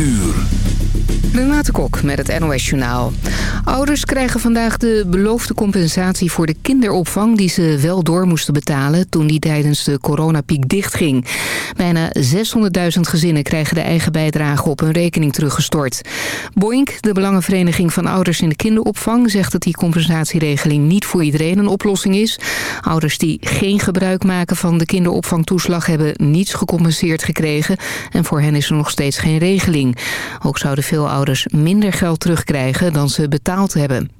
uur. Renate Kok met het NOS Journaal. Ouders krijgen vandaag de beloofde compensatie voor de kinderopvang... die ze wel door moesten betalen toen die tijdens de coronapiek dichtging. Bijna 600.000 gezinnen krijgen de eigen bijdrage op hun rekening teruggestort. Boink, de Belangenvereniging van Ouders in de Kinderopvang... zegt dat die compensatieregeling niet voor iedereen een oplossing is. Ouders die geen gebruik maken van de kinderopvangtoeslag... hebben niets gecompenseerd gekregen en voor hen is er nog steeds geen regeling. Ook zouden veel ouders minder geld terugkrijgen dan ze betaald hebben.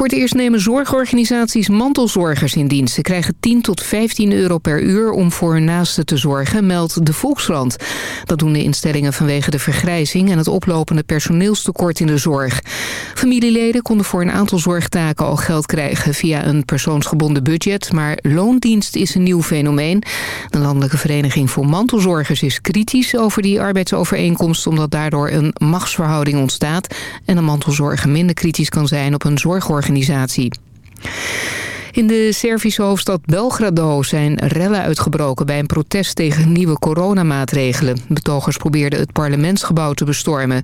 Voor het eerst nemen zorgorganisaties mantelzorgers in dienst. Ze krijgen 10 tot 15 euro per uur om voor hun naasten te zorgen, meldt de Volkskrant. Dat doen de instellingen vanwege de vergrijzing en het oplopende personeelstekort in de zorg. Familieleden konden voor een aantal zorgtaken al geld krijgen via een persoonsgebonden budget, maar loondienst is een nieuw fenomeen. De Landelijke Vereniging voor Mantelzorgers is kritisch over die arbeidsovereenkomst, omdat daardoor een machtsverhouding ontstaat en een mantelzorger minder kritisch kan zijn op een zorgorganisatie organisatie. In de Servische hoofdstad Belgrado zijn rellen uitgebroken bij een protest tegen nieuwe coronamaatregelen. Betogers probeerden het parlementsgebouw te bestormen.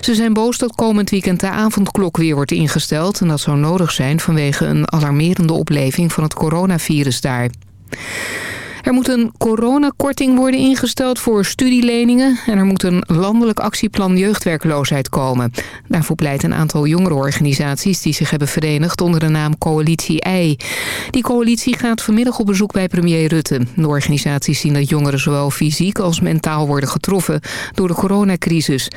Ze zijn boos dat komend weekend de avondklok weer wordt ingesteld... en dat zou nodig zijn vanwege een alarmerende opleving van het coronavirus daar. Er moet een coronakorting worden ingesteld voor studieleningen... en er moet een landelijk actieplan jeugdwerkloosheid komen. Daarvoor pleit een aantal jongerenorganisaties die zich hebben verenigd... onder de naam Coalitie I. Die coalitie gaat vanmiddag op bezoek bij premier Rutte. De organisaties zien dat jongeren zowel fysiek als mentaal worden getroffen... door de coronacrisis.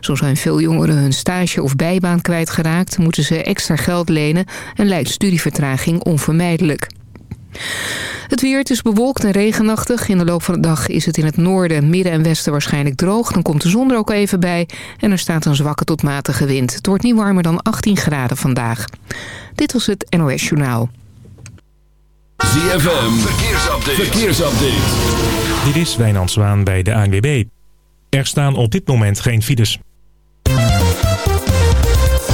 Zo zijn veel jongeren hun stage of bijbaan kwijtgeraakt... moeten ze extra geld lenen en lijkt studievertraging onvermijdelijk. Het weer, het is bewolkt en regenachtig. In de loop van de dag is het in het noorden, midden en westen waarschijnlijk droog. Dan komt de zon er ook even bij en er staat een zwakke tot matige wind. Het wordt niet warmer dan 18 graden vandaag. Dit was het NOS Journaal. ZFM, verkeersupdate. verkeersupdate. Dit is Wijnand Zwaan bij de ANWB. Er staan op dit moment geen files.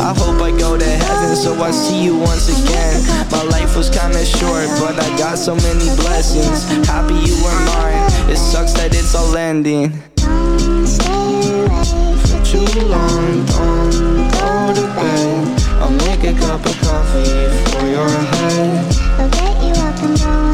I hope I go to heaven so I see you once again. My life was kinda short but I got so many blessings. Happy you were mine, it sucks that it's all ending. Don't stay For too long, don't go to bed. I'll make a cup of coffee for your head. I'll get you up and going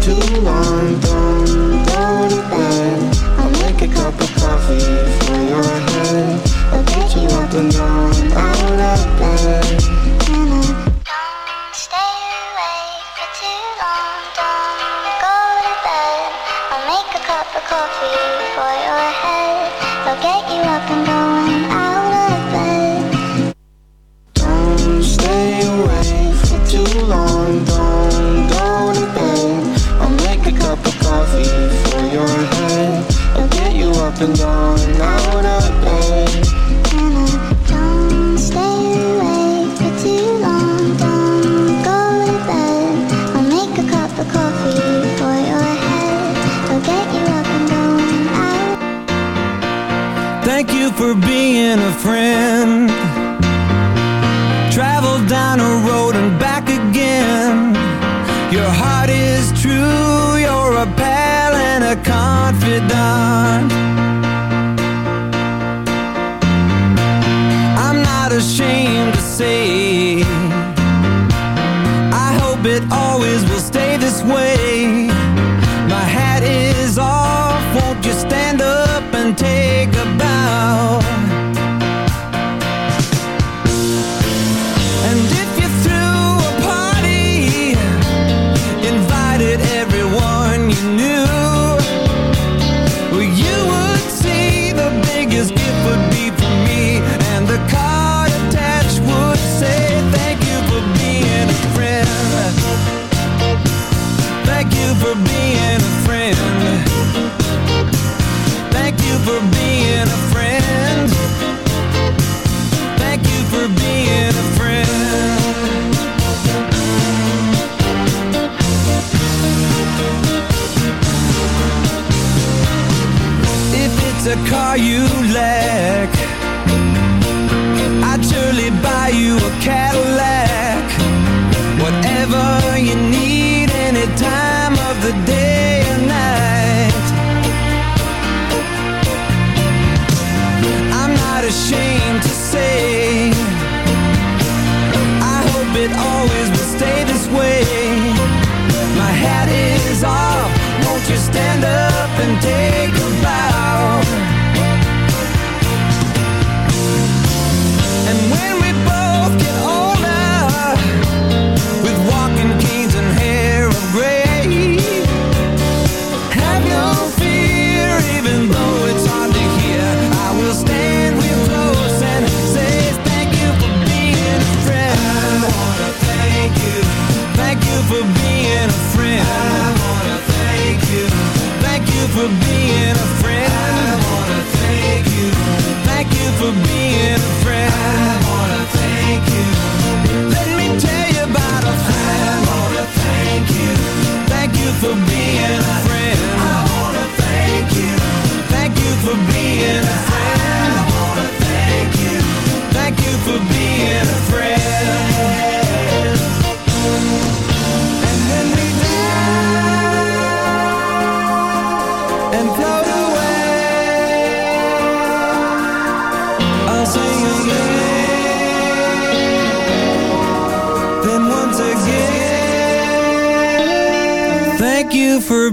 too long. Don't go to bed. I'll make a cup of coffee for your head. I'll get you up and down out of bed. Don't stay awake for too long. Don't go to bed. I'll make a cup of coffee for your head. I'll get you up and down. are you. for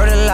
a